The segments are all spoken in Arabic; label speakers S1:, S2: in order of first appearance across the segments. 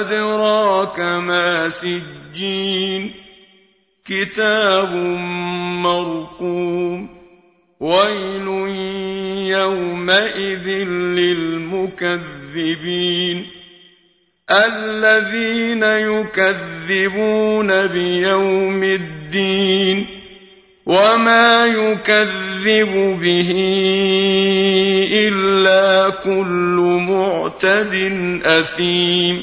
S1: أدراك ما سجين كتاب مرقوم ويل يومئذ للمكذبين الذين يكذبون بيوم الدين وما يكذب به إلا كل معتد أثيم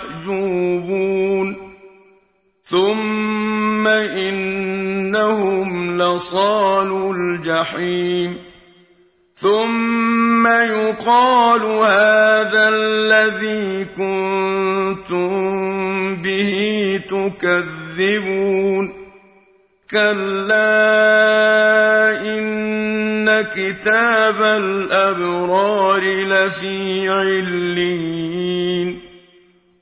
S1: ثم إنهم لصال الجحيم. ثم يقال هذا الذي كنتم به تكذبون. كلا إن كتاب الأبرار لفي علين